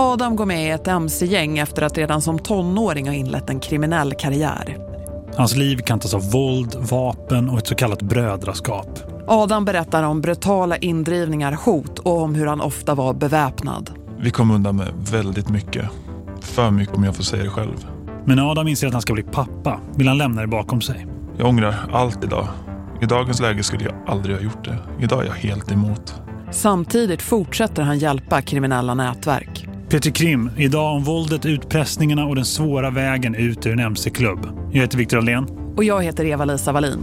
Adam går med i ett mc-gäng efter att redan som tonåring ha inlett en kriminell karriär. Hans liv kantas av våld, vapen och ett så kallat brödraskap. Adam berättar om brutala indrivningar, hot och om hur han ofta var beväpnad. Vi kom undan med väldigt mycket. För mycket om jag får säga det själv. Men när Adam inser att han ska bli pappa vill han lämna det bakom sig. Jag ångrar allt idag. I dagens läge skulle jag aldrig ha gjort det. Idag är jag helt emot. Samtidigt fortsätter han hjälpa kriminella nätverk. Peter Krim, idag om våldet, utpressningarna och den svåra vägen ut ur en MC-klubb. Jag heter Viktor Alén. Och jag heter Eva-Lisa Wallin.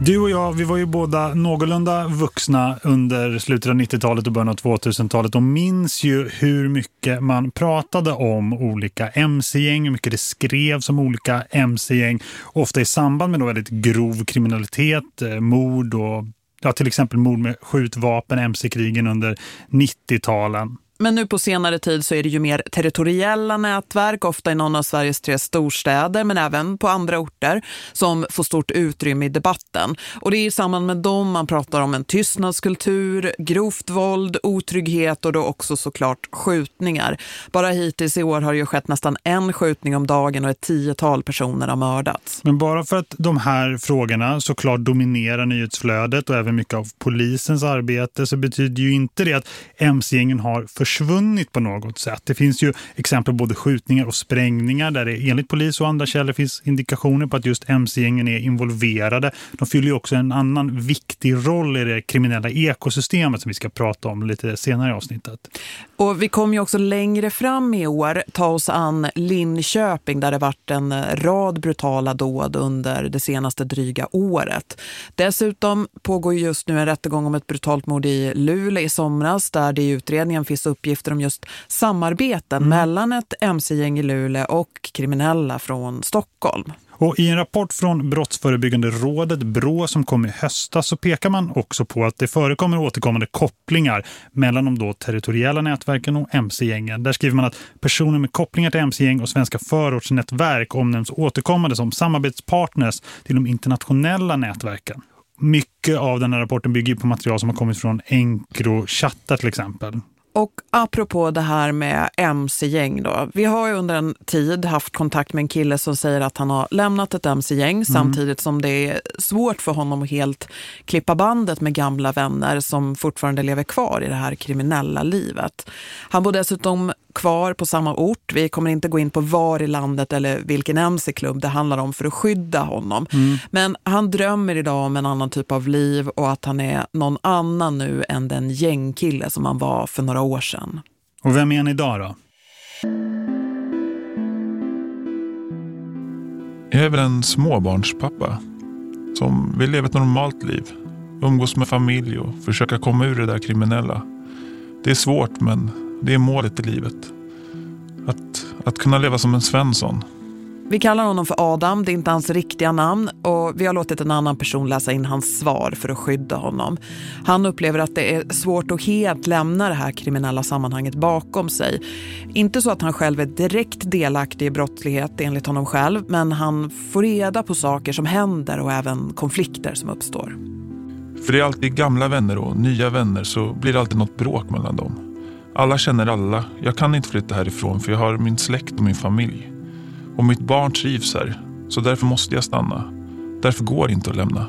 Du och jag, vi var ju båda någorlunda vuxna under slutet av 90-talet och början av 2000-talet och minns ju hur mycket man pratade om olika mc-gäng, hur mycket det skrevs om olika mc-gäng, ofta i samband med då väldigt grov kriminalitet, eh, mord och ja, till exempel mord med skjutvapen, mc-krigen under 90-talen. Men nu på senare tid så är det ju mer territoriella nätverk, ofta i någon av Sveriges tre storstäder men även på andra orter som får stort utrymme i debatten. Och det är i samband med dem man pratar om en tystnadskultur, grovt våld, otrygghet och då också såklart skjutningar. Bara hittills i år har det ju skett nästan en skjutning om dagen och ett tiotal personer har mördats. Men bara för att de här frågorna såklart dominerar nyhetsflödet och även mycket av polisens arbete så betyder ju inte det att MC-gängen har för försvunnit på något sätt. Det finns ju exempel både skjutningar och sprängningar där det enligt polis och andra källor finns indikationer på att just MC-gängen är involverade. De fyller ju också en annan viktig roll i det kriminella ekosystemet som vi ska prata om lite senare i avsnittet. Och vi kommer ju också längre fram i år ta oss an Linköping där det varit en rad brutala dåd under det senaste dryga året. Dessutom pågår just nu en rättegång om ett brutalt mord i Luleå i somras där det i utredningen finns uppgifter om just samarbeten mm. mellan ett MC-gäng i Luleå och kriminella från Stockholm. Och I en rapport från Brottsförebyggande rådet BRÅ som kom i höstas så pekar man också på att det förekommer återkommande kopplingar mellan de då territoriella nätverken och MC-gängen. Där skriver man att personer med kopplingar till MC-gäng och svenska förortsnätverk omnämns återkommande som samarbetspartners till de internationella nätverken. Mycket av den här rapporten bygger på material som har kommit från Encro-chattar till exempel. Och apropå det här med MC-gäng då. Vi har ju under en tid haft kontakt med en kille som säger att han har lämnat ett MC-gäng mm. samtidigt som det är svårt för honom att helt klippa bandet med gamla vänner som fortfarande lever kvar i det här kriminella livet. Han bor dessutom kvar på samma ort. Vi kommer inte gå in på var i landet eller vilken MC-klubb det handlar om för att skydda honom. Mm. Men han drömmer idag om en annan typ av liv och att han är någon annan nu än den gängkille som han var för några år sedan. Och vem är han idag då? Jag är väl en småbarnspappa som vill leva ett normalt liv. Umgås med familj och försöka komma ur det där kriminella. Det är svårt men det är målet i livet. Att, att kunna leva som en Svensson. Vi kallar honom för Adam, det är inte hans riktiga namn och vi har låtit en annan person läsa in hans svar för att skydda honom. Han upplever att det är svårt att helt lämna det här kriminella sammanhanget bakom sig. Inte så att han själv är direkt delaktig i brottslighet enligt honom själv men han får reda på saker som händer och även konflikter som uppstår. För det är alltid gamla vänner och nya vänner så blir det alltid något bråk mellan dem. Alla känner alla. Jag kan inte flytta härifrån för jag har min släkt och min familj. Och mitt barn trivs här. Så därför måste jag stanna. Därför går det inte att lämna.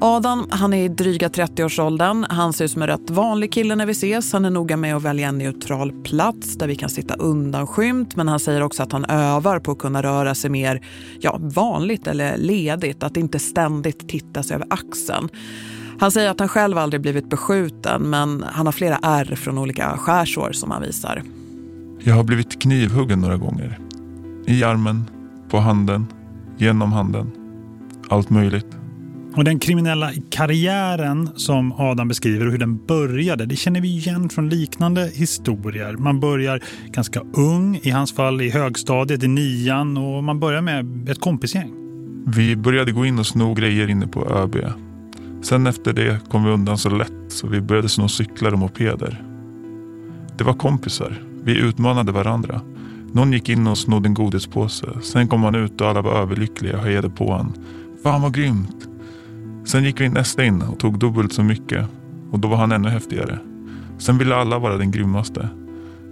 Adam, han är i dryga 30-årsåldern. Han ser ut som en rätt vanlig kille när vi ses. Han är noga med att välja en neutral plats där vi kan sitta undanskymt. Men han säger också att han övar på att kunna röra sig mer ja, vanligt eller ledigt. Att inte ständigt titta sig över axeln. Han säger att han själv aldrig blivit beskjuten men han har flera ärr från olika skärsår som han visar. Jag har blivit knivhuggen några gånger. I armen, på handen, genom handen. Allt möjligt. Och den kriminella karriären som Adam beskriver och hur den började, det känner vi igen från liknande historier. Man börjar ganska ung, i hans fall i högstadiet, i nian och man börjar med ett kompisgäng. Vi började gå in och sno grejer inne på ÖB. Sen efter det kom vi undan så lätt så vi började sno cyklar och mopeder. Det var kompisar. Vi utmanade varandra. Någon gick in och snodde en godispåse. Sen kom han ut och alla var överlyckliga och hejade på honom. Fan vad grymt! Sen gick vi nästa in och tog dubbelt så mycket. Och då var han ännu häftigare. Sen ville alla vara den grymmaste.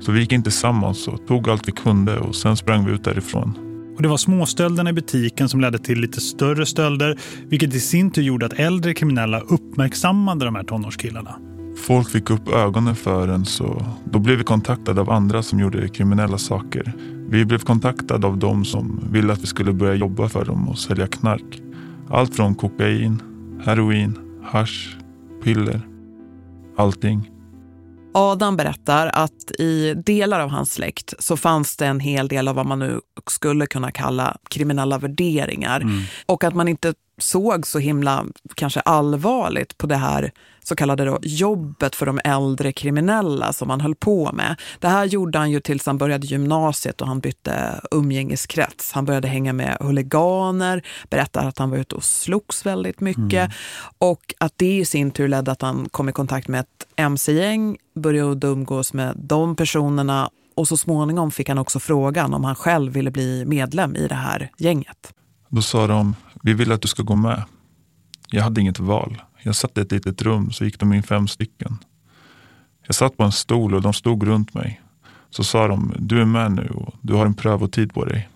Så vi gick in tillsammans och tog allt vi kunde och sen sprang vi ut därifrån. Och det var småstölderna i butiken som ledde till lite större stölder vilket i sin tur gjorde att äldre kriminella uppmärksammade de här tonårskillarna. Folk fick upp ögonen för en så då blev vi kontaktade av andra som gjorde kriminella saker. Vi blev kontaktade av dem som ville att vi skulle börja jobba för dem och sälja knark. Allt från kokain, heroin, hash, piller. Allting. Adam berättar att i delar av hans släkt så fanns det en hel del av vad man nu skulle kunna kalla kriminella värderingar. Mm. Och att man inte såg så himla kanske allvarligt på det här så kallade då, jobbet för de äldre kriminella som han höll på med. Det här gjorde han ju tills han började gymnasiet och han bytte umgängeskrets. Han började hänga med huliganer, berättar att han var ute och slogs väldigt mycket mm. och att det i sin tur ledde att han kom i kontakt med ett mc-gäng, började umgås med de personerna och så småningom fick han också frågan om han själv ville bli medlem i det här gänget. Då sa de, vi vill att du ska gå med. Jag hade inget val. Jag satt i ett litet rum så gick de in fem stycken. Jag satt på en stol och de stod runt mig. Så sa de, du är med nu och du har en prövotid på dig.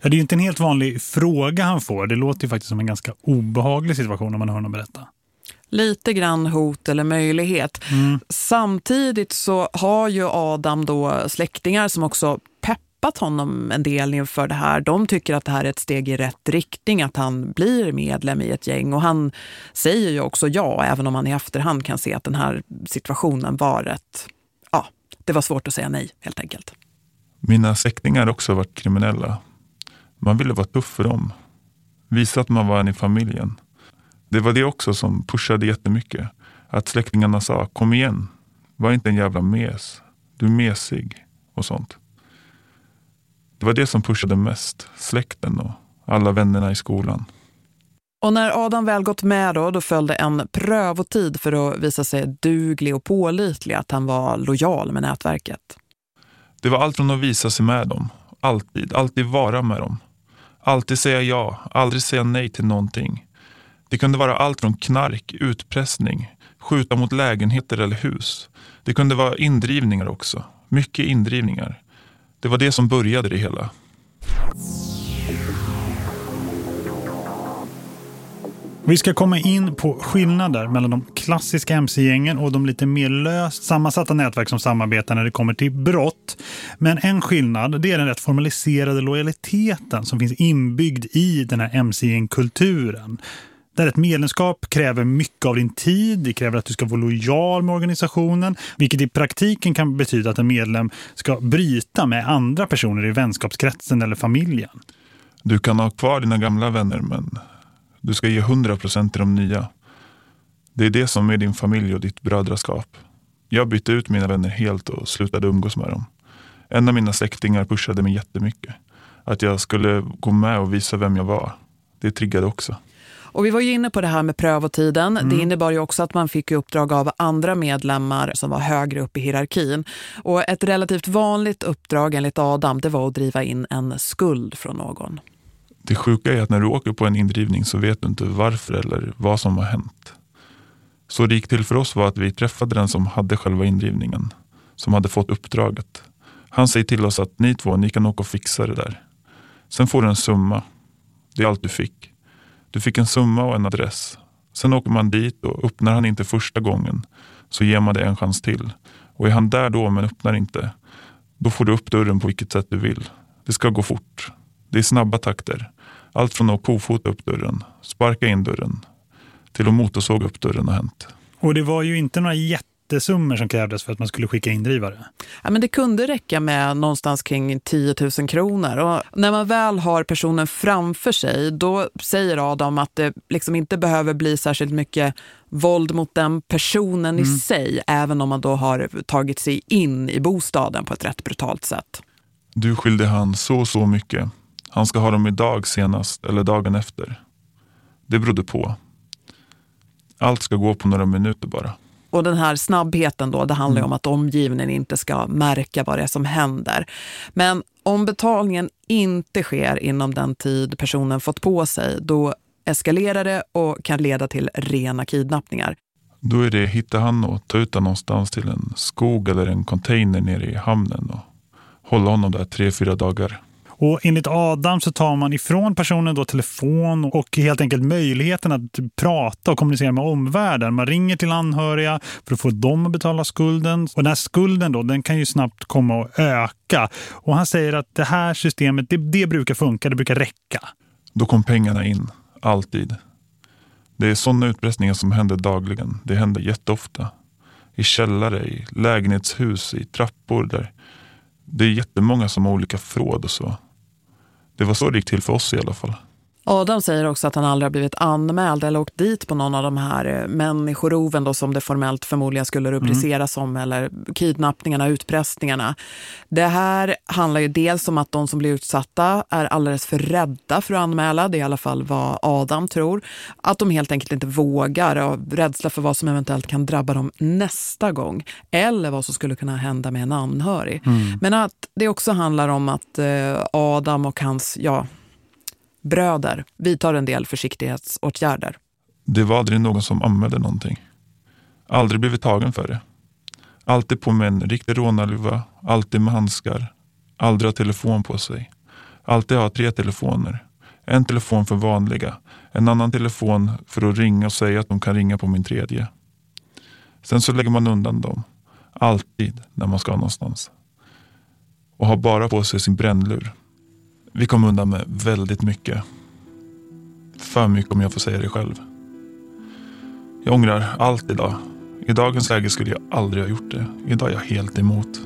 Ja, det är ju inte en helt vanlig fråga han får. Det låter ju faktiskt som en ganska obehaglig situation när man hör honom berätta. Lite grann hot eller möjlighet. Mm. Samtidigt så har ju Adam då släktingar som också peppat honom en del inför det här. De tycker att det här är ett steg i rätt riktning, att han blir medlem i ett gäng. Och han säger ju också ja, även om man i efterhand kan se att den här situationen var rätt... Ja, det var svårt att säga nej helt enkelt. Mina släktingar har också varit kriminella. Man ville vara tuff för dem. Visa att man var en i familjen. Det var det också som pushade jättemycket. Att släktingarna sa, kom igen, var inte en jävla mes. Du är mesig och sånt. Det var det som pushade mest, släkten och alla vännerna i skolan. Och när Adam väl gått med då, då följde en prövotid för att visa sig duglig och pålitlig att han var lojal med nätverket. Det var allt från att visa sig med dem, alltid, alltid vara med dem. Alltid säga ja, aldrig säga nej till någonting. Det kunde vara allt från knark, utpressning, skjuta mot lägenheter eller hus. Det kunde vara indrivningar också, mycket indrivningar. Det var det som började det hela. Vi ska komma in på skillnader mellan de klassiska MC-gängen och de lite mer löst sammansatta nätverk som samarbetar när det kommer till brott. Men en skillnad det är den rätt formaliserade lojaliteten som finns inbyggd i den här MC-gängkulturen. Där ett medlemskap kräver mycket av din tid, det kräver att du ska vara lojal med organisationen, vilket i praktiken kan betyda att en medlem ska bryta med andra personer i vänskapskretsen eller familjen. Du kan ha kvar dina gamla vänner men du ska ge 100% till de nya. Det är det som är din familj och ditt brödraskap. Jag bytte ut mina vänner helt och slutade umgås med dem. En av mina släktingar pushade mig jättemycket. Att jag skulle gå med och visa vem jag var. Det triggade också. Och vi var ju inne på det här med prövotiden. Mm. Det innebar ju också att man fick uppdrag av andra medlemmar som var högre upp i hierarkin. Och ett relativt vanligt uppdrag enligt Adam det var att driva in en skuld från någon. Det sjuka är att när du åker på en indrivning så vet du inte varför eller vad som har hänt. Så det gick till för oss var att vi träffade den som hade själva indrivningen. Som hade fått uppdraget. Han säger till oss att ni två, ni kan åka och fixa det där. Sen får du en summa. Det är allt du fick. Du fick en summa och en adress. Sen åker man dit och öppnar han inte första gången så ger man det en chans till. Och är han där då men öppnar inte, då får du upp dörren på vilket sätt du vill. Det ska gå fort. Det är snabba takter. Allt från att kofota upp dörren, sparka in dörren, till att motorsåga upp dörren har hänt. Och det var ju inte några jätte jättesummor som krävdes för att man skulle skicka indrivare? Ja, men det kunde räcka med någonstans kring 10 000 kronor. Och när man väl har personen framför sig då säger Adam att det liksom inte behöver bli särskilt mycket våld mot den personen mm. i sig även om man då har tagit sig in i bostaden på ett rätt brutalt sätt. Du skilde han så så mycket. Han ska ha dem idag senast eller dagen efter. Det berodde på. Allt ska gå på några minuter bara. Och den här snabbheten då, det handlar mm. om att omgivningen inte ska märka vad det är som händer. Men om betalningen inte sker inom den tid personen fått på sig, då eskalerar det och kan leda till rena kidnappningar. Då är det hitta han och ta ut honom någonstans till en skog eller en container nere i hamnen och hålla honom där tre, fyra dagar. Och enligt Adam så tar man ifrån personen då telefon och helt enkelt möjligheten att prata och kommunicera med omvärlden. Man ringer till anhöriga för att få dem att betala skulden. Och den här skulden då, den kan ju snabbt komma att öka. Och han säger att det här systemet, det, det brukar funka, det brukar räcka. Då kom pengarna in, alltid. Det är sådana utpressningar som händer dagligen. Det händer jätteofta. I källare, i lägenhetshus, i trappor. där Det är jättemånga som har olika fråd och så. Det var så det gick till för oss i alla fall. Adam säger också att han aldrig har blivit anmäld eller åkt dit på någon av de här eh, människoroven då, som det formellt förmodligen skulle rubriceras mm. som eller kidnappningarna, utpressningarna. Det här handlar ju dels om att de som blir utsatta är alldeles för rädda för att anmäla, det är i alla fall vad Adam tror. Att de helt enkelt inte vågar och rädsla för vad som eventuellt kan drabba dem nästa gång eller vad som skulle kunna hända med en anhörig. Mm. Men att det också handlar om att eh, Adam och hans, ja bröder vidtar en del försiktighetsåtgärder. Det var aldrig någon som anmälde någonting. Aldrig blivit tagen för det. Alltid på med en riktig rånarluva, alltid med handskar, aldrig ha telefon på sig. Alltid ha tre telefoner. En telefon för vanliga, en annan telefon för att ringa och säga att de kan ringa på min tredje. Sen så lägger man undan dem. Alltid när man ska någonstans. Och har bara på sig sin brännlur. Vi kom undan med väldigt mycket. För mycket om jag får säga det själv. Jag ångrar allt idag. I dagens läge skulle jag aldrig ha gjort det. Idag är jag helt emot.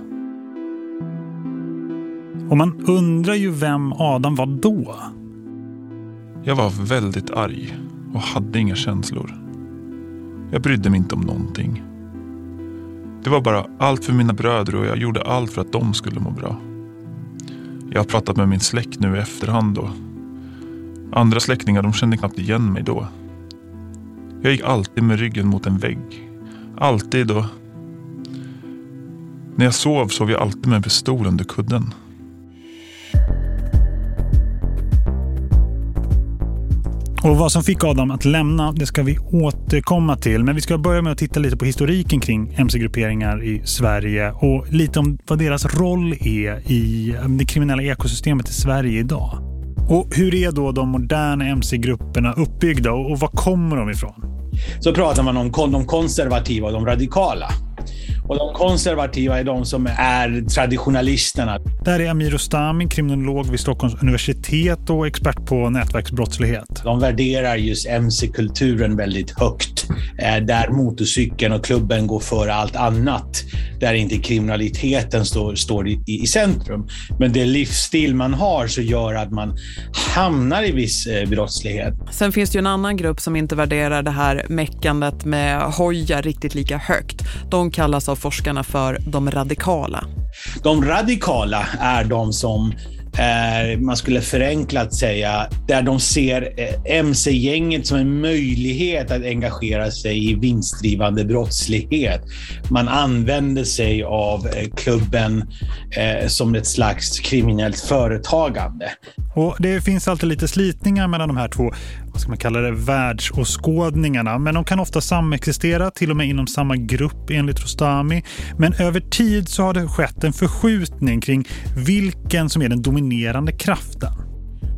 Och man undrar ju vem Adam var då. Jag var väldigt arg och hade inga känslor. Jag brydde mig inte om någonting. Det var bara allt för mina bröder och jag gjorde allt för att de skulle må bra. Jag har pratat med min släkt nu i efterhand och andra släktingar de kände knappt igen mig då. Jag gick alltid med ryggen mot en vägg. Alltid och när jag sov sov jag alltid med en pistol under kudden. Och vad som fick Adam att lämna, det ska vi återkomma till. Men vi ska börja med att titta lite på historiken kring MC-grupperingar i Sverige och lite om vad deras roll är i det kriminella ekosystemet i Sverige idag. Och hur är då de moderna MC-grupperna uppbyggda och var kommer de ifrån? Så pratar man om de konservativa och de radikala. Och de konservativa är de som är traditionalisterna. Där är Amir Ostami, kriminolog vid Stockholms universitet och expert på nätverksbrottslighet. De värderar just MC-kulturen väldigt högt. Eh, där motorcykeln och klubben går före allt annat. Där inte kriminaliteten står, står i, i centrum. Men det livsstil man har så gör att man hamnar i viss eh, brottslighet. Sen finns det ju en annan grupp som inte värderar det här meckandet med hojar riktigt lika högt. De kallas av forskarna för de radikala. De radikala är de som är, man skulle förenklat säga, där de ser eh, MC-gänget som en möjlighet att engagera sig i vinstdrivande brottslighet. Man använder sig av eh, klubben eh, som ett slags kriminellt företagande. Och det finns alltid lite slitningar mellan de här två vad ska man kalla det, världsåskådningarna. Men de kan ofta samexistera, till och med inom samma grupp enligt Rostami. Men över tid så har det skett en förskjutning kring vilken som är den dominerande kraften.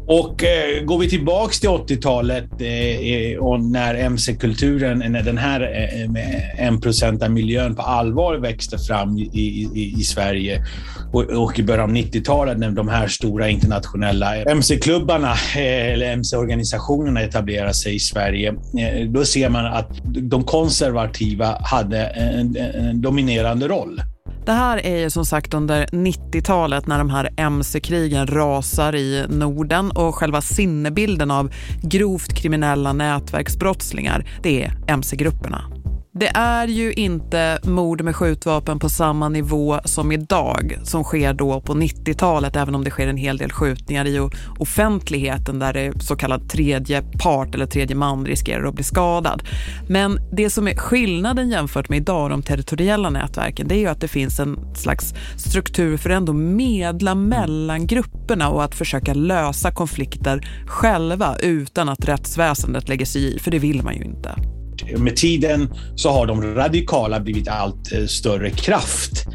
Och eh, går vi tillbaks till 80-talet eh, eh, och när MC-kulturen, när den här eh, en procent miljön på allvar växte fram i, i, i Sverige och, och i början av 90-talet när de här stora internationella MC-klubbarna eh, eller MC-organisationerna etablerade sig i Sverige, eh, då ser man att de konservativa hade en, en dominerande roll. Det här är ju som sagt under 90-talet när de här MC-krigen rasar i Norden och själva sinnebilden av grovt kriminella nätverksbrottslingar, det är MC-grupperna. Det är ju inte mord med skjutvapen på samma nivå som idag som sker då på 90-talet även om det sker en hel del skjutningar i offentligheten där det så kallad tredje part eller tredje man riskerar att bli skadad. Men det som är skillnaden jämfört med idag de territoriella nätverken det är ju att det finns en slags struktur för ändå medla mellan grupperna och att försöka lösa konflikter själva utan att rättsväsendet lägger sig i, för det vill man ju inte. Med tiden så har de radikala blivit allt eh, större kraft.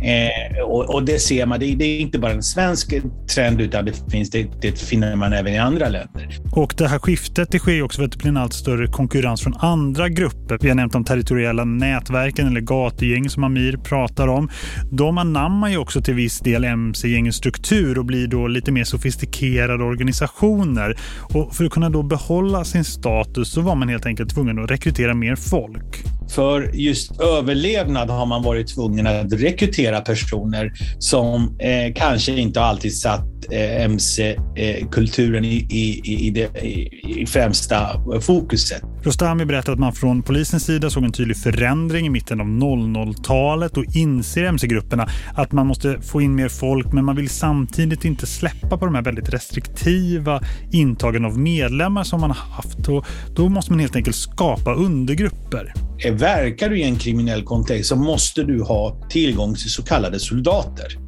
Eh, och, och, det ser man, det, det, är inte bara en svensk trend utan det, finns, det, det finner man även i andra länder. Och det här skiftet det sker också för att det blir en allt större konkurrens från andra grupper. Vi har nämnt de territoriella nätverken eller gatugäng som Amir pratar om. De anammar ju också till viss del MC-gängens struktur och blir då lite mer sofistikerade organisationer. Och för att kunna då behålla sin status så var man helt enkelt tvungen att rekrytera mer folk. För just överlevnad har man varit tvungen att rekrytera personer som eh, kanske inte alltid satt eh, MC-kulturen i, i, i, det, i, främsta fokuset. Rostami berättar att man från polisens sida såg en tydlig förändring i mitten av 00-talet och inser MC-grupperna att man måste få in mer folk men man vill samtidigt inte släppa på de här väldigt restriktiva intagen av medlemmar som man har haft. Och då måste man helt enkelt skapa undergrupper. Verkar du i en kriminell kontext så måste du ha tillgång till så kallade soldater.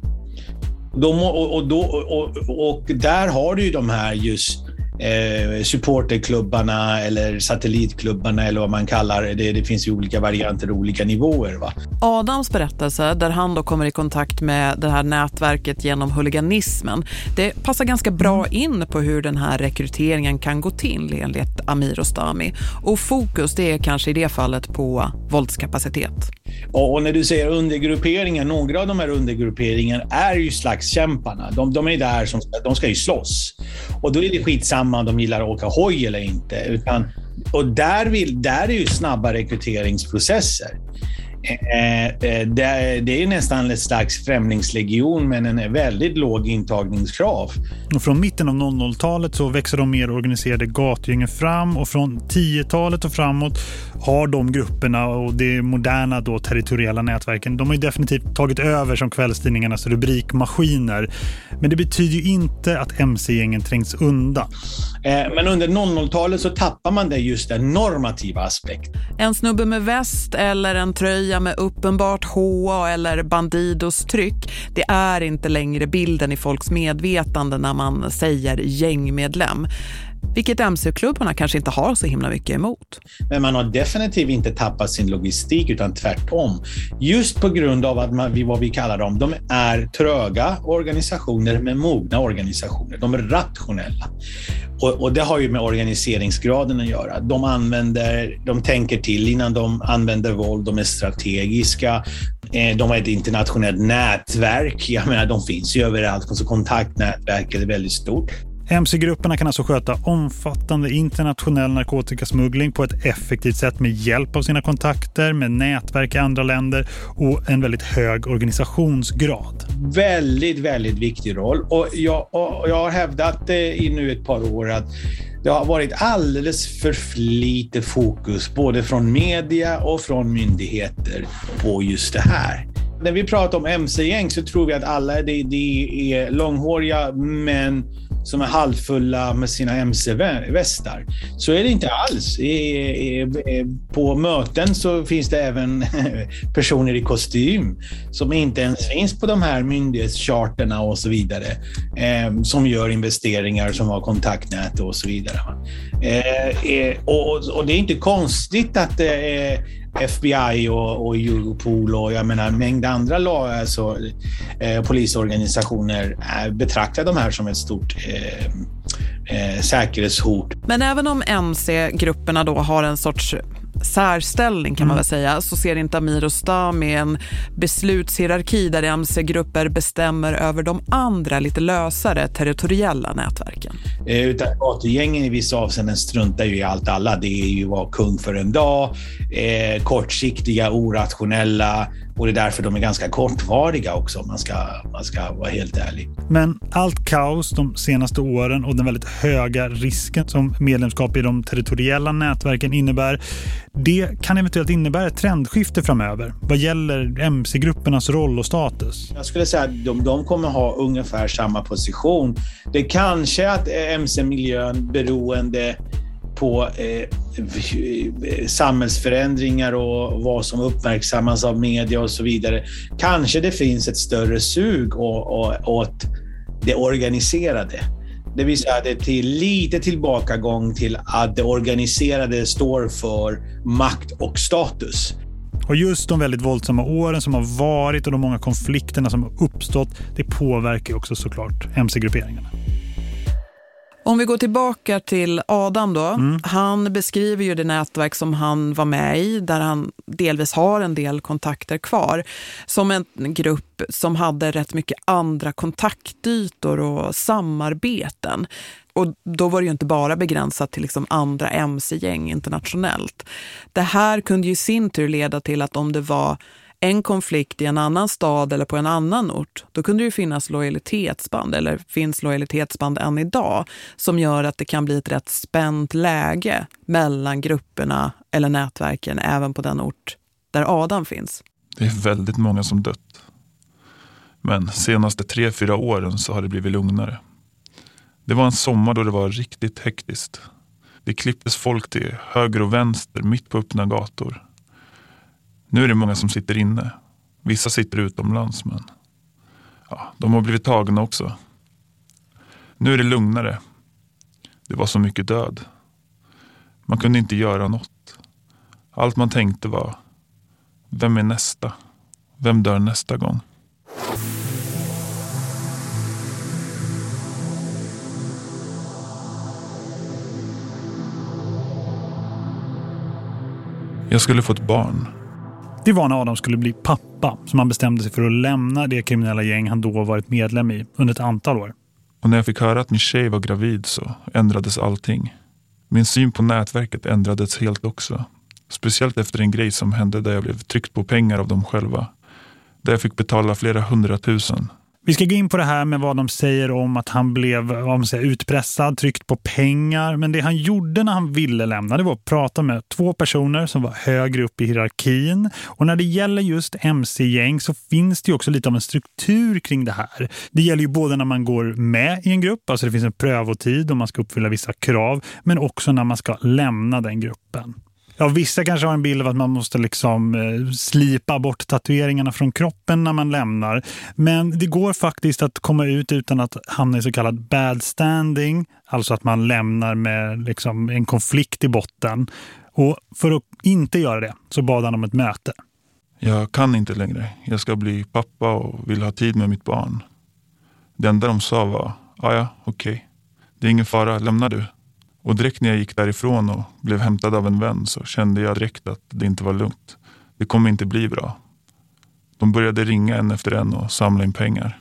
De, och, och, då, och, och, där har du ju de här just eh, supporterklubbarna eller satellitklubbarna eller vad man kallar det. Det finns ju olika varianter och olika nivåer. Va? Adams berättelse där han då kommer i kontakt med det här nätverket genom huliganismen. Det passar ganska bra in på hur den här rekryteringen kan gå till enligt Amir Ostami. Och fokus det är kanske i det fallet på våldskapacitet. Och, när du säger undergrupperingar, några av de här undergrupperingarna är ju slagskämparna. De, de är där som de ska ju slåss. Och då är det skitsamma om de gillar att åka hoj eller inte. Utan, och där, vill, där är ju snabba rekryteringsprocesser. Eh, eh, det är nästan ett slags främlingslegion men en väldigt låg intagningskrav. Och från mitten av 00-talet så växer de mer organiserade gatugängen fram och från 10-talet och framåt har de grupperna och det moderna då territoriella nätverken, de har ju definitivt tagit över som kvällstidningarnas rubrikmaskiner. Men det betyder ju inte att MC-gängen trängs undan. Eh, men under 00-talet så tappar man det just den normativa aspekten. En snubbe med väst eller en tröja med uppenbart HA eller Bandidos tryck, det är inte längre bilden i folks medvetande när man säger gängmedlem. Vilket MC-klubbarna kanske inte har så himla mycket emot. Men man har definitivt inte tappat sin logistik utan tvärtom. Just på grund av att man, vad vi kallar dem, de är tröga organisationer med mogna organisationer. De är rationella. Och, och, det har ju med organiseringsgraden att göra. De, använder, de tänker till innan de använder våld, de är strategiska, eh, de har ett internationellt nätverk. Jag menar, de finns ju överallt, alltså, så kontaktnätverket är väldigt stort. MC-grupperna kan alltså sköta omfattande internationell narkotikasmuggling på ett effektivt sätt med hjälp av sina kontakter, med nätverk i andra länder och en väldigt hög organisationsgrad. Väldigt, väldigt viktig roll. Och jag, och jag har hävdat eh, i nu ett par år att det har varit alldeles för lite fokus både från media och från myndigheter på just det här. När vi pratar om MC-gäng så tror vi att alla det, det är långhåriga män som är halvfulla med sina mc-västar. Så är det inte alls. På möten så finns det även personer i kostym som inte ens finns på de här myndighetscharterna och så vidare. Eh, som gör investeringar, som har kontaktnät och så vidare. Eh, eh och det är inte konstigt att det är FBI och, och Europol och jag menar en mängd andra lag, alltså, eh, polisorganisationer eh, betraktar de här som ett stort eh, eh, säkerhetshot. Men även om MC-grupperna då har en sorts särställning kan man mm. väl säga så ser inte Amir Ostami en beslutshierarki där MC-grupper bestämmer över de andra lite lösare territoriella nätverken. Eh, utan gatugängen i vissa avseenden struntar ju i allt alla. Det är ju vara kung för en dag, eh, kortsiktiga, orationella, och det är därför de är ganska kortvariga också om man ska, man ska vara helt ärlig. Men allt kaos de senaste åren och den väldigt höga risken som medlemskap i de territoriella nätverken innebär, det kan eventuellt innebära ett trendskifte framöver vad gäller MC-gruppernas roll och status. Jag skulle säga att de, de kommer ha ungefär samma position. Det kanske att MC-miljön beroende på eh, samhällsförändringar och vad som uppmärksammas av media och så vidare. Kanske det finns ett större sug åt det organiserade. Det vill säga det till, lite tillbakagång till att det organiserade står för makt och status. Och just de väldigt våldsamma åren som har varit och de många konflikterna som har uppstått, det påverkar också såklart MC-grupperingarna. Om vi går tillbaka till Adam då. Mm. Han beskriver ju det nätverk som han var med i, där han delvis har en del kontakter kvar, som en grupp som hade rätt mycket andra kontaktytor och samarbeten. Och då var det ju inte bara begränsat till liksom andra MC-gäng internationellt. Det här kunde ju sin tur leda till att om det var en konflikt i en annan stad eller på en annan ort, då kunde det ju finnas lojalitetsband eller finns lojalitetsband än idag som gör att det kan bli ett rätt spänt läge mellan grupperna eller nätverken även på den ort där Adam finns. Det är väldigt många som dött. Men senaste tre, fyra åren så har det blivit lugnare. Det var en sommar då det var riktigt hektiskt. Det klipptes folk till höger och vänster mitt på öppna gator. Nu är det många som sitter inne. Vissa sitter utomlands men ja, de har blivit tagna också. Nu är det lugnare. Det var så mycket död. Man kunde inte göra något. Allt man tänkte var, vem är nästa? Vem dör nästa gång? Jag skulle få ett barn. Det var när Adam skulle bli pappa som han bestämde sig för att lämna det kriminella gäng han då varit medlem i under ett antal år. Och när jag fick höra att min tjej var gravid så ändrades allting. Min syn på nätverket ändrades helt också. Speciellt efter en grej som hände där jag blev tryckt på pengar av dem själva. Där jag fick betala flera hundratusen vi ska gå in på det här med vad de säger om att han blev vad man säger, utpressad, tryckt på pengar. Men det han gjorde när han ville lämna det var att prata med två personer som var högre upp i hierarkin. Och när det gäller just MC-gäng så finns det ju också lite av en struktur kring det här. Det gäller ju både när man går med i en grupp, alltså det finns en prövotid och man ska uppfylla vissa krav. Men också när man ska lämna den gruppen. Ja, vissa kanske har en bild av att man måste liksom eh, slipa bort tatueringarna från kroppen när man lämnar. Men det går faktiskt att komma ut utan att hamna i så kallad bad standing. Alltså att man lämnar med liksom en konflikt i botten. Och för att inte göra det så bad han om ett möte. Jag kan inte längre. Jag ska bli pappa och vill ha tid med mitt barn. Det enda de sa var, ja ja, okej. Okay. Det är ingen fara, lämnar du. Och direkt när jag gick därifrån och blev hämtad av en vän så kände jag direkt att det inte var lugnt. Det kommer inte bli bra. De började ringa en efter en och samla in pengar.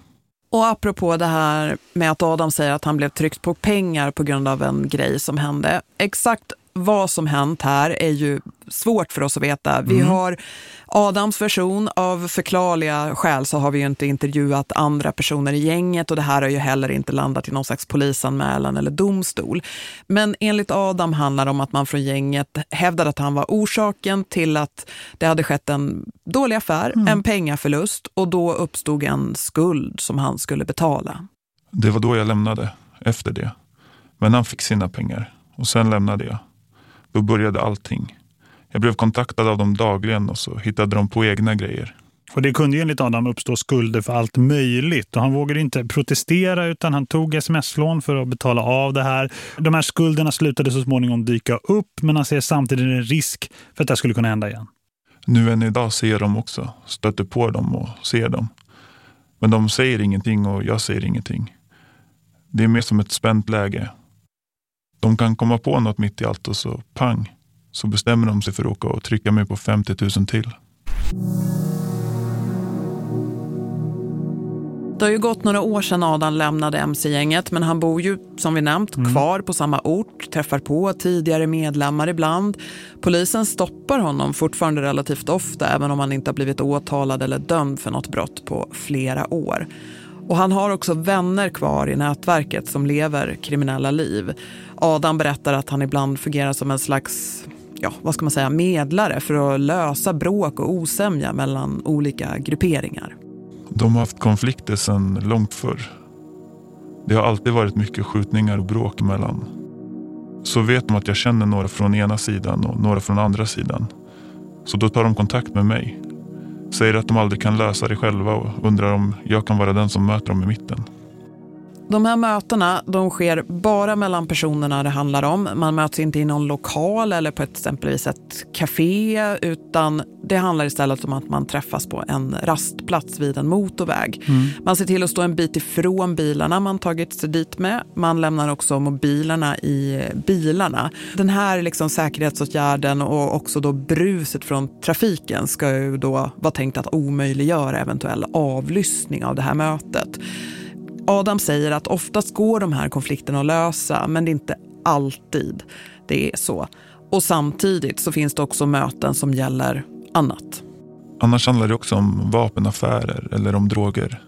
Och apropå det här med att Adam säger att han blev tryckt på pengar på grund av en grej som hände. Exakt vad som hänt här är ju svårt för oss att veta. Vi mm. har Adams version. Av förklarliga skäl så har vi ju inte intervjuat andra personer i gänget och det här har ju heller inte landat i någon slags polisanmälan eller domstol. Men enligt Adam handlar det om att man från gänget hävdade att han var orsaken till att det hade skett en dålig affär, mm. en pengaförlust och då uppstod en skuld som han skulle betala. Det var då jag lämnade, efter det. Men han fick sina pengar och sen lämnade jag. Då började allting. Jag blev kontaktad av dem dagligen och så hittade de på egna grejer. Och det kunde ju enligt Adam uppstå skulder för allt möjligt. Och han vågade inte protestera utan han tog sms-lån för att betala av det här. De här skulderna slutade så småningom dyka upp men han ser samtidigt en risk för att det skulle kunna hända igen. Nu än idag ser jag dem också. Stöter på dem och ser dem. Men de säger ingenting och jag säger ingenting. Det är mer som ett spänt läge. De kan komma på något mitt i allt och så pang så bestämmer de sig för att åka och trycka mig på 50 000 till. Det har ju gått några år sedan Adam lämnade MC-gänget men han bor ju, som vi nämnt, mm. kvar på samma ort, träffar på tidigare medlemmar ibland. Polisen stoppar honom fortfarande relativt ofta även om han inte har blivit åtalad eller dömd för något brott på flera år. Och han har också vänner kvar i nätverket som lever kriminella liv. Adam berättar att han ibland fungerar som en slags ja, vad ska man säga, medlare för att lösa bråk och osämja mellan olika grupperingar. De har haft konflikter sedan långt förr. Det har alltid varit mycket skjutningar och bråk emellan. Så vet de att jag känner några från ena sidan och några från andra sidan. Så då tar de kontakt med mig. Säger att de aldrig kan lösa det själva och undrar om jag kan vara den som möter dem i mitten. De här mötena de sker bara mellan personerna det handlar om. Man möts inte i någon lokal eller på ett, exempelvis ett café utan det handlar istället om att man träffas på en rastplats vid en motorväg. Mm. Man ser till att stå en bit ifrån bilarna man tagit sig dit med. Man lämnar också mobilerna i bilarna. Den här liksom säkerhetsåtgärden och också då bruset från trafiken ska ju då vara tänkt att omöjliggöra eventuell avlyssning av det här mötet. Adam säger att oftast går de här konflikterna att lösa men det är inte alltid det är så. Och samtidigt så finns det också möten som gäller annat. Annars handlar det också om vapenaffärer eller om droger.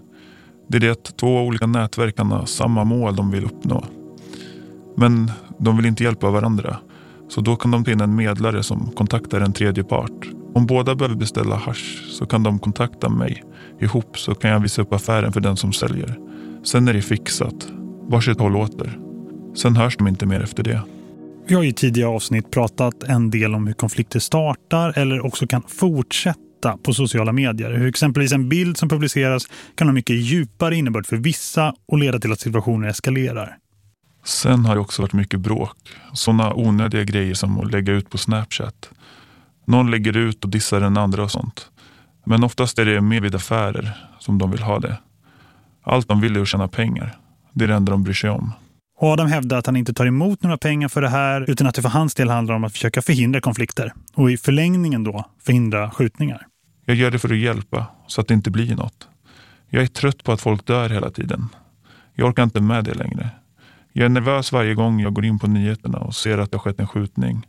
Det är det att två olika nätverk kan ha samma mål de vill uppnå. Men de vill inte hjälpa varandra. Så då kan de ta in en medlare som kontaktar en tredje part. Om båda behöver beställa hash så kan de kontakta mig. Ihop så kan jag visa upp affären för den som säljer. Sen är det fixat. Varsitt håll åter. Sen hörs de inte mer efter det. Vi har i tidigare avsnitt pratat en del om hur konflikter startar eller också kan fortsätta på sociala medier. Hur exempelvis en bild som publiceras kan ha mycket djupare innebörd för vissa och leda till att situationer eskalerar. Sen har det också varit mycket bråk. Sådana onödiga grejer som att lägga ut på Snapchat. Någon lägger ut och dissar den andra och sånt. Men oftast är det mer vid affärer som de vill ha det. Allt de vill är att tjäna pengar. Det är det enda de bryr sig om. Adam hävdar att han inte tar emot några pengar för det här utan att det för hans del handlar om att försöka förhindra konflikter och i förlängningen då förhindra skjutningar. Jag gör det för att hjälpa så att det inte blir något. Jag är trött på att folk dör hela tiden. Jag orkar inte med det längre. Jag är nervös varje gång jag går in på nyheterna och ser att det har skett en skjutning.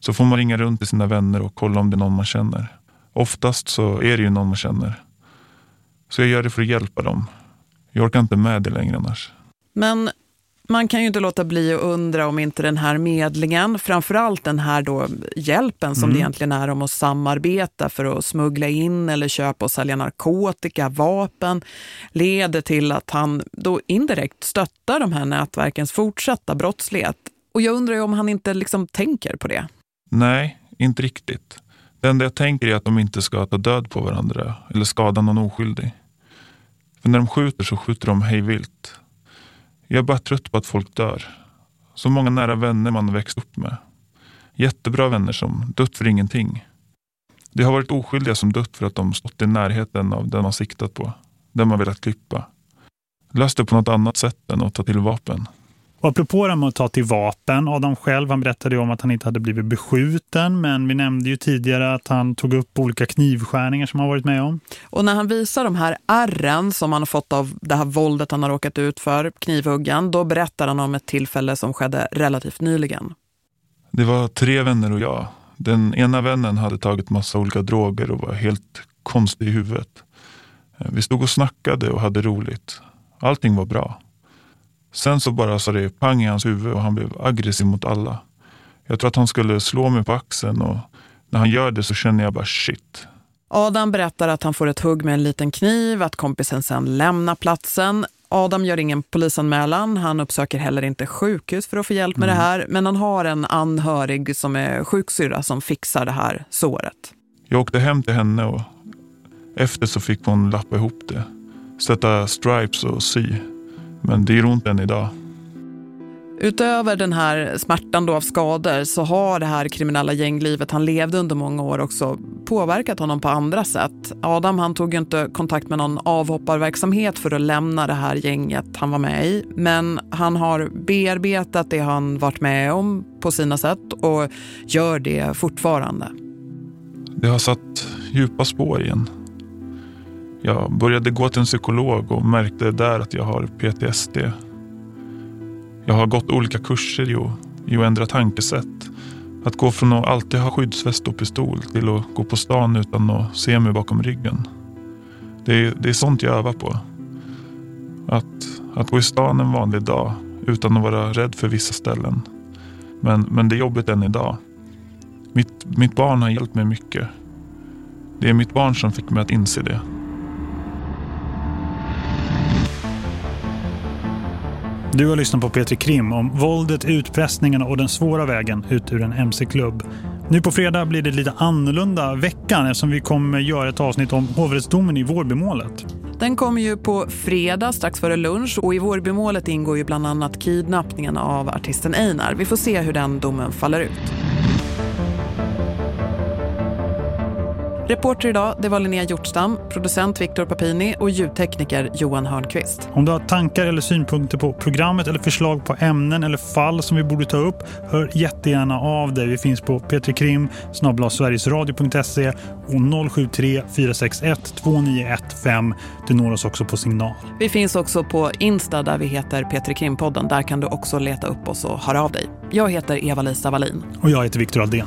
Så får man ringa runt till sina vänner och kolla om det är någon man känner. Oftast så är det ju någon man känner. Så jag gör det för att hjälpa dem. Jag orkar inte med det längre annars. Men man kan ju inte låta bli att undra om inte den här medlingen, framförallt den här då hjälpen som mm. det egentligen är om att samarbeta för att smuggla in eller köpa och sälja narkotika, vapen, leder till att han då indirekt stöttar de här nätverkens fortsatta brottslighet. Och jag undrar ju om han inte liksom tänker på det. Nej, inte riktigt. Det enda jag tänker är att de inte ska ta död på varandra eller skada någon oskyldig. Men när de skjuter så skjuter de hejvilt. Jag är bara trött på att folk dör. Så många nära vänner man växt upp med. Jättebra vänner som dött för ingenting. Det har varit oskyldiga som dött för att de stått i närheten av den man siktat på. Den man velat klippa. Lös det på något annat sätt än att ta till vapen. Och apropå det med att ta till vapen, Adam själv han berättade om att han inte hade blivit beskjuten men vi nämnde ju tidigare att han tog upp olika knivskärningar som han varit med om. Och när han visar de här ärren som han har fått av det här våldet han har råkat ut för, knivhuggen, då berättar han om ett tillfälle som skedde relativt nyligen. Det var tre vänner och jag. Den ena vännen hade tagit massa olika droger och var helt konstig i huvudet. Vi stod och snackade och hade roligt. Allting var bra. Sen så bara sa det pang i hans huvud och han blev aggressiv mot alla. Jag tror att han skulle slå mig på axeln och när han gör det så känner jag bara shit. Adam berättar att han får ett hugg med en liten kniv, att kompisen sen lämnar platsen. Adam gör ingen polisanmälan, han uppsöker heller inte sjukhus för att få hjälp med mm. det här. Men han har en anhörig som är sjuksyrra som fixar det här såret. Jag åkte hem till henne och efter så fick hon lappa ihop det. Sätta stripes och sy. Men det gör ont än idag. Utöver den här smärtan då av skador så har det här kriminella gänglivet han levde under många år också påverkat honom på andra sätt. Adam han tog ju inte kontakt med någon avhopparverksamhet för att lämna det här gänget han var med i. Men han har bearbetat det han varit med om på sina sätt och gör det fortfarande. Det har satt djupa spår igen. Jag började gå till en psykolog och märkte där att jag har PTSD. Jag har gått olika kurser i att, i att ändra tankesätt. Att gå från att alltid ha skyddsväst och pistol till att gå på stan utan att se mig bakom ryggen. Det är, det är sånt jag övar på. Att, att gå i stan en vanlig dag utan att vara rädd för vissa ställen. Men, men det är jobbigt än idag. Mitt, mitt barn har hjälpt mig mycket. Det är mitt barn som fick mig att inse det. Du har lyssnat på Petri Krim om våldet, utpressningarna och den svåra vägen ut ur en MC-klubb. Nu på fredag blir det lite annorlunda veckan eftersom vi kommer göra ett avsnitt om hovrättsdomen i Vårbymålet. Den kommer ju på fredag strax före lunch och i vårbymålet ingår ju bland annat kidnappningen av artisten Einar. Vi får se hur den domen faller ut. Reporter idag, det var Linnea Hjortstam, producent Viktor Papini och ljudtekniker Johan Hörnqvist. Om du har tankar eller synpunkter på programmet eller förslag på ämnen eller fall som vi borde ta upp, hör jättegärna av dig. Vi finns på petrikrim sverigesradio.se och 073 461 2915. Du når oss också på signal. Vi finns också på Insta där vi heter Petri Krimpodden. Där kan du också leta upp oss och höra av dig. Jag heter Eva-Lisa Wallin. Och jag heter Viktor Aldén.